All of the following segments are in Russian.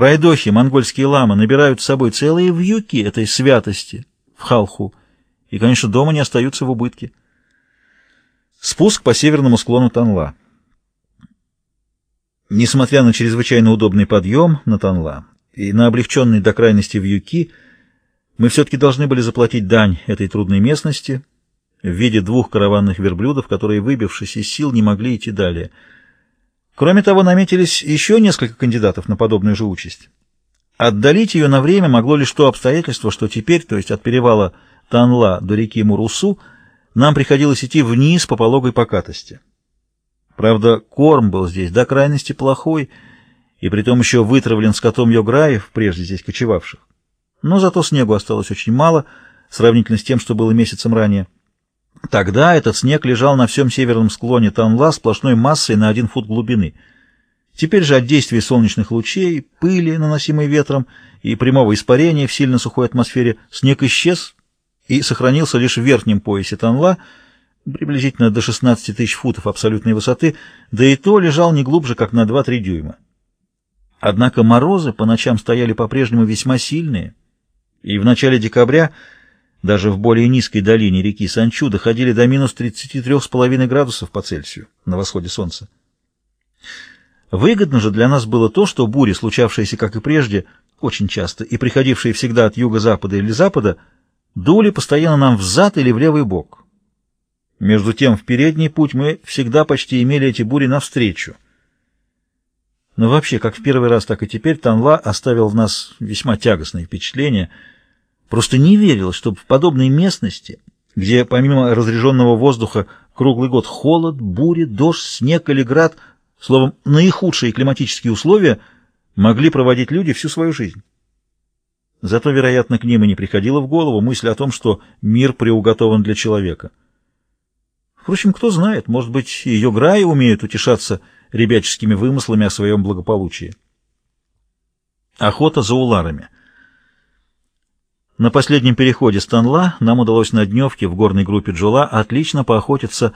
Пройдохи, монгольские ламы, набирают с собой целые вьюки этой святости в Халху, и, конечно, дома не остаются в убытке. Спуск по северному склону Танла. Несмотря на чрезвычайно удобный подъем на Танла и на облегченный до крайности вьюки, мы все-таки должны были заплатить дань этой трудной местности в виде двух караванных верблюдов, которые, выбившись из сил, не могли идти далее — Кроме того, наметились еще несколько кандидатов на подобную же участь. Отдалить ее на время могло лишь то обстоятельство, что теперь, то есть от перевала Танла до реки Мурусу, нам приходилось идти вниз по пологой покатости. Правда, корм был здесь до крайности плохой, и притом еще вытравлен скотом Йограев, прежде здесь кочевавших. Но зато снегу осталось очень мало, сравнительно с тем, что было месяцем ранее. Тогда этот снег лежал на всем северном склоне Танла сплошной массой на один фут глубины. Теперь же от действия солнечных лучей, пыли, наносимой ветром, и прямого испарения в сильно сухой атмосфере снег исчез и сохранился лишь в верхнем поясе Танла, приблизительно до 16 тысяч футов абсолютной высоты, да и то лежал не глубже, как на 2-3 дюйма. Однако морозы по ночам стояли по-прежнему весьма сильные, и в начале декабря даже в более низкой долине реки Санчу доходили до минус 33,5 градусов по Цельсию на восходе солнца. Выгодно же для нас было то, что бури, случавшиеся, как и прежде, очень часто, и приходившие всегда от юго-запада или запада, дули постоянно нам взад или в левый бок. Между тем, в передний путь мы всегда почти имели эти бури навстречу. Но вообще, как в первый раз, так и теперь, Танла оставил в нас весьма тягостное впечатление — Просто не верилось, чтобы в подобной местности, где помимо разреженного воздуха круглый год холод, бури, дождь, снег или град, словом, наихудшие климатические условия, могли проводить люди всю свою жизнь. Зато, вероятно, к ним и не приходила в голову мысль о том, что мир приуготован для человека. Впрочем, кто знает, может быть, и Йограи умеют утешаться ребяческими вымыслами о своем благополучии. Охота за уларами — на последнем переходе с Танла нам удалось на дневке в горной группе Джула отлично поохотиться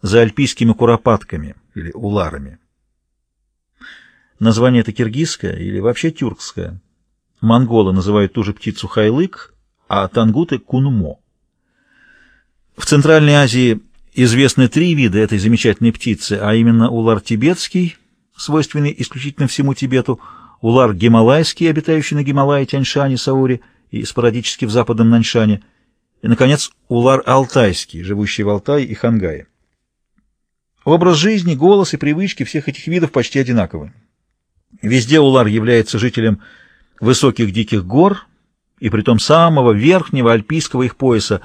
за альпийскими куропатками или уларами. Название это киргизское или вообще тюркское. Монголы называют ту же птицу хайлык, а тангуты — кунмо. В Центральной Азии известны три вида этой замечательной птицы, а именно улар тибетский, свойственный исключительно всему Тибету, улар гималайский, обитающий на Гималае, Тяньшане, Сауре — и спорадически в западном Наньшане, и, наконец, улар-алтайский, живущий в Алтае и Хангае. Образ жизни, голос и привычки всех этих видов почти одинаковы. Везде улар является жителем высоких диких гор, и притом самого верхнего альпийского их пояса.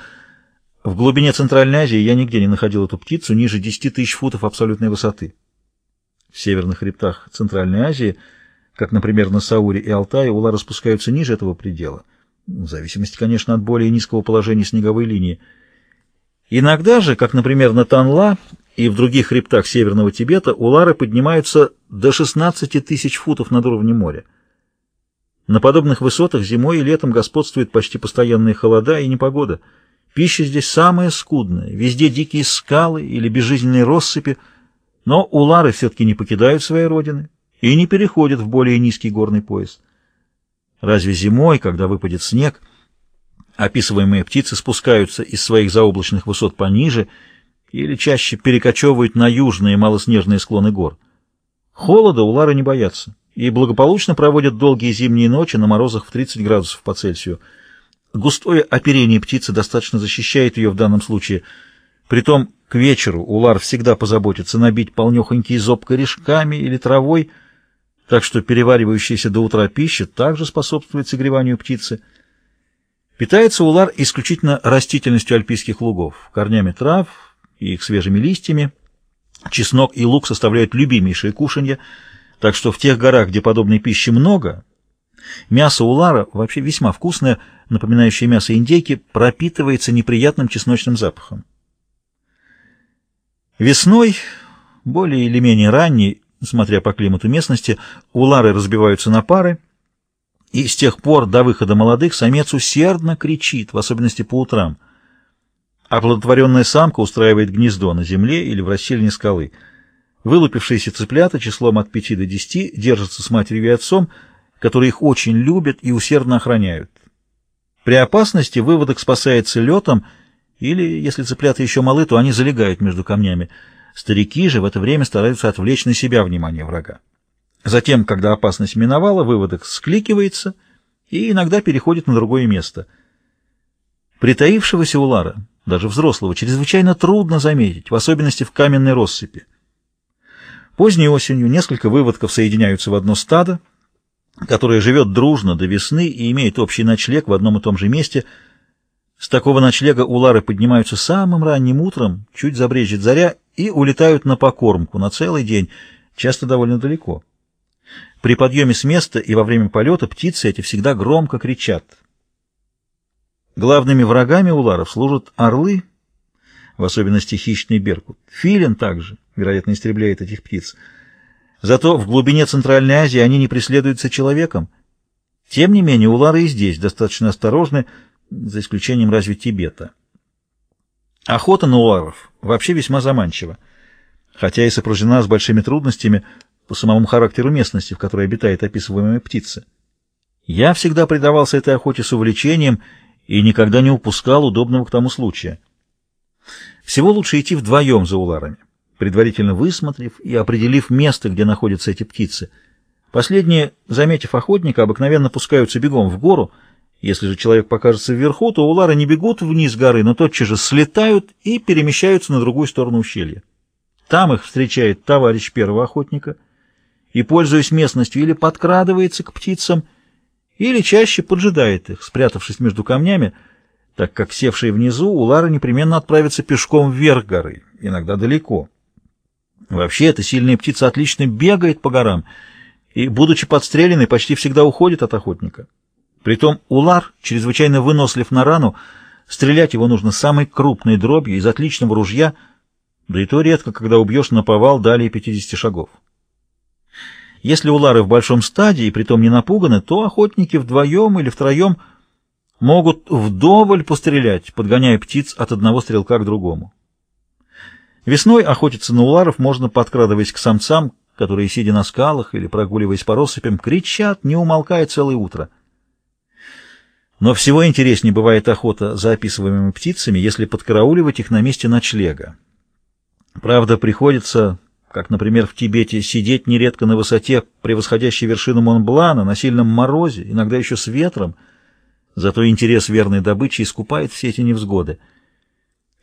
В глубине Центральной Азии я нигде не находил эту птицу ниже 10 тысяч футов абсолютной высоты. В северных хребтах Центральной Азии, как, например, на Сауре и Алтае, улар распускаются ниже этого предела — в зависимости, конечно, от более низкого положения снеговой линии. Иногда же, как, например, на Танла и в других хребтах Северного Тибета, улары поднимаются до 16 тысяч футов над уровнем моря. На подобных высотах зимой и летом господствуют почти постоянные холода и непогода. Пища здесь самая скудная, везде дикие скалы или безжизненные россыпи, но улары все-таки не покидают своей родины и не переходят в более низкий горный пояс. Разве зимой, когда выпадет снег, описываемые птицы спускаются из своих заоблачных высот пониже или чаще перекочевывают на южные малоснежные склоны гор? Холода улары не боятся и благополучно проводят долгие зимние ночи на морозах в 30 градусов по Цельсию. Густое оперение птицы достаточно защищает ее в данном случае. Притом к вечеру улар всегда позаботится набить полнехонький зоб корешками или травой, так что переваривающаяся до утра пища также способствует согреванию птицы. Питается улар исключительно растительностью альпийских лугов, корнями трав и их свежими листьями. Чеснок и лук составляют любимейшие кушанья, так что в тех горах, где подобной пищи много, мясо улара, вообще весьма вкусное, напоминающее мясо индейки, пропитывается неприятным чесночным запахом. Весной, более или менее ранней, смотря по климату местности, улары разбиваются на пары, и с тех пор до выхода молодых самец усердно кричит, в особенности по утрам. Оплодотворенная самка устраивает гнездо на земле или в расщелине скалы. Вылупившиеся цыплята числом от 5 до 10 держатся с матерью и отцом, которые их очень любят и усердно охраняют. При опасности выводок спасается летом, или, если цыплята еще малы, то они залегают между камнями. Старики же в это время стараются отвлечь на себя внимание врага. Затем, когда опасность миновала, выводок скликивается и иногда переходит на другое место. Притаившегося улара, даже взрослого, чрезвычайно трудно заметить, в особенности в каменной россыпи. Поздней осенью несколько выводков соединяются в одно стадо, которое живет дружно до весны и имеет общий ночлег в одном и том же месте – с такого ночлега улары поднимаются самым ранним утром, чуть забрежет заря, и улетают на покормку на целый день, часто довольно далеко. При подъеме с места и во время полета птицы эти всегда громко кричат. Главными врагами уларов служат орлы, в особенности хищный беркут. Филин также, вероятно, истребляет этих птиц. Зато в глубине Центральной Азии они не преследуются человеком. Тем не менее, улары и здесь достаточно осторожны, за исключением разве Тибета. Охота на уларов вообще весьма заманчива, хотя и сопряжена с большими трудностями по самому характеру местности, в которой обитает описываемая птица. Я всегда предавался этой охоте с увлечением и никогда не упускал удобного к тому случая. Всего лучше идти вдвоем за уларами, предварительно высмотрев и определив место, где находятся эти птицы. Последние, заметив охотника, обыкновенно пускаются бегом в гору, если же человек покажется вверху, то улары не бегут вниз горы, но тотчас же слетают и перемещаются на другую сторону ущелья. Там их встречает товарищ первого охотника и, пользуясь местностью, или подкрадывается к птицам, или чаще поджидает их, спрятавшись между камнями, так как севшие внизу улары непременно отправятся пешком вверх горы, иногда далеко. Вообще эта сильная птица отлично бегает по горам и, будучи подстреленной, почти всегда уходит от охотника. Притом улар чрезвычайно вынослив на рану, стрелять его нужно самой крупной дробью из отличного ружья, да и то редко, когда убьешь на повал далее 50 шагов. Если улары в большом стаде и притом не напуганы, то охотники вдвоем или втроем могут вдоволь пострелять, подгоняя птиц от одного стрелка к другому. Весной охотиться на уларов можно, подкрадываясь к самцам, которые, сидя на скалах или прогуливаясь по россыпям, кричат, не умолкая целое утро — но всего интереснее бывает охота за описываемыми птицами, если подкарауливать их на месте ночлега. Правда, приходится, как, например, в Тибете, сидеть нередко на высоте, превосходящей вершину Монблана, на сильном морозе, иногда еще с ветром, зато интерес верной добычи искупает все эти невзгоды.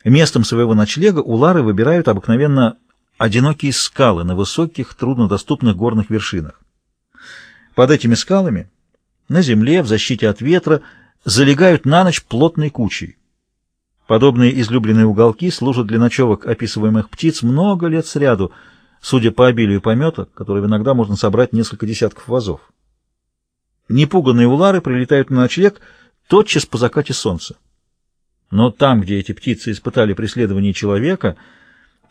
Местом своего ночлега улары выбирают обыкновенно одинокие скалы на высоких, труднодоступных горных вершинах. Под этими скалами, на земле, в защите от ветра, залегают на ночь плотной кучей. Подобные излюбленные уголки служат для ночевок описываемых птиц много лет сряду, судя по обилию помета, которые иногда можно собрать несколько десятков вазов. Непуганные улары прилетают на ночлег тотчас по закате солнца. Но там, где эти птицы испытали преследование человека,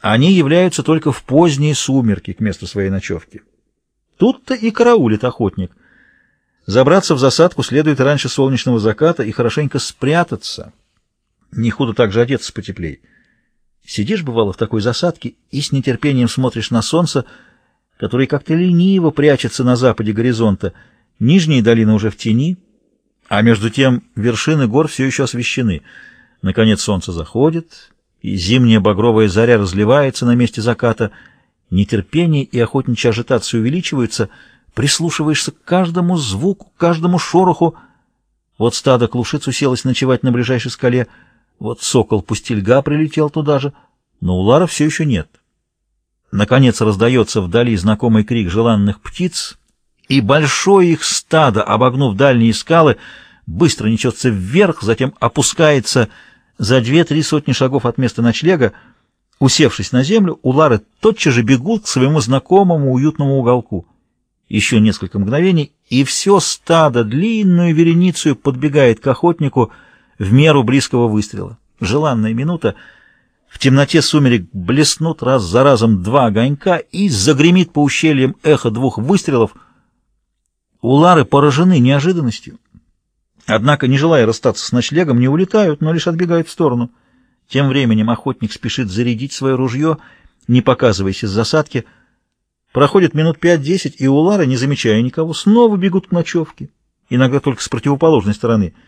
они являются только в поздние сумерки к месту своей ночевки. Тут-то и караулит охотник — Забраться в засадку следует раньше солнечного заката и хорошенько спрятаться. Не худо также одеться потеплей. Сидишь, бывало, в такой засадке и с нетерпением смотришь на солнце, которое как-то лениво прячется на западе горизонта. Нижние долины уже в тени, а между тем вершины гор все еще освещены. Наконец солнце заходит, и зимняя багровая заря разливается на месте заката. Нетерпение и охотничья ажитация увеличиваются — прислушиваешься к каждому звуку, к каждому шороху. Вот стадо клушиц уселось ночевать на ближайшей скале, вот сокол пустельга прилетел туда же, но улара все еще нет. Наконец раздается вдали знакомый крик желанных птиц, и большое их стадо, обогнув дальние скалы, быстро несется вверх, затем опускается за две-три сотни шагов от места ночлега. Усевшись на землю, улары тотчас же бегут к своему знакомому уютному уголку — еще несколько мгновений, и все стадо длинную вереницу подбегает к охотнику в меру близкого выстрела. Желанная минута. В темноте сумерек блеснут раз за разом два огонька и загремит по ущельям эхо двух выстрелов. Улары поражены неожиданностью. Однако, не желая расстаться с ночлегом, не улетают, но лишь отбегают в сторону. Тем временем охотник спешит зарядить свое ружье, не показываясь из засадки — Проходит минут пять-десять, и улары, не замечая никого, снова бегут к ночевке, иногда только с противоположной стороны —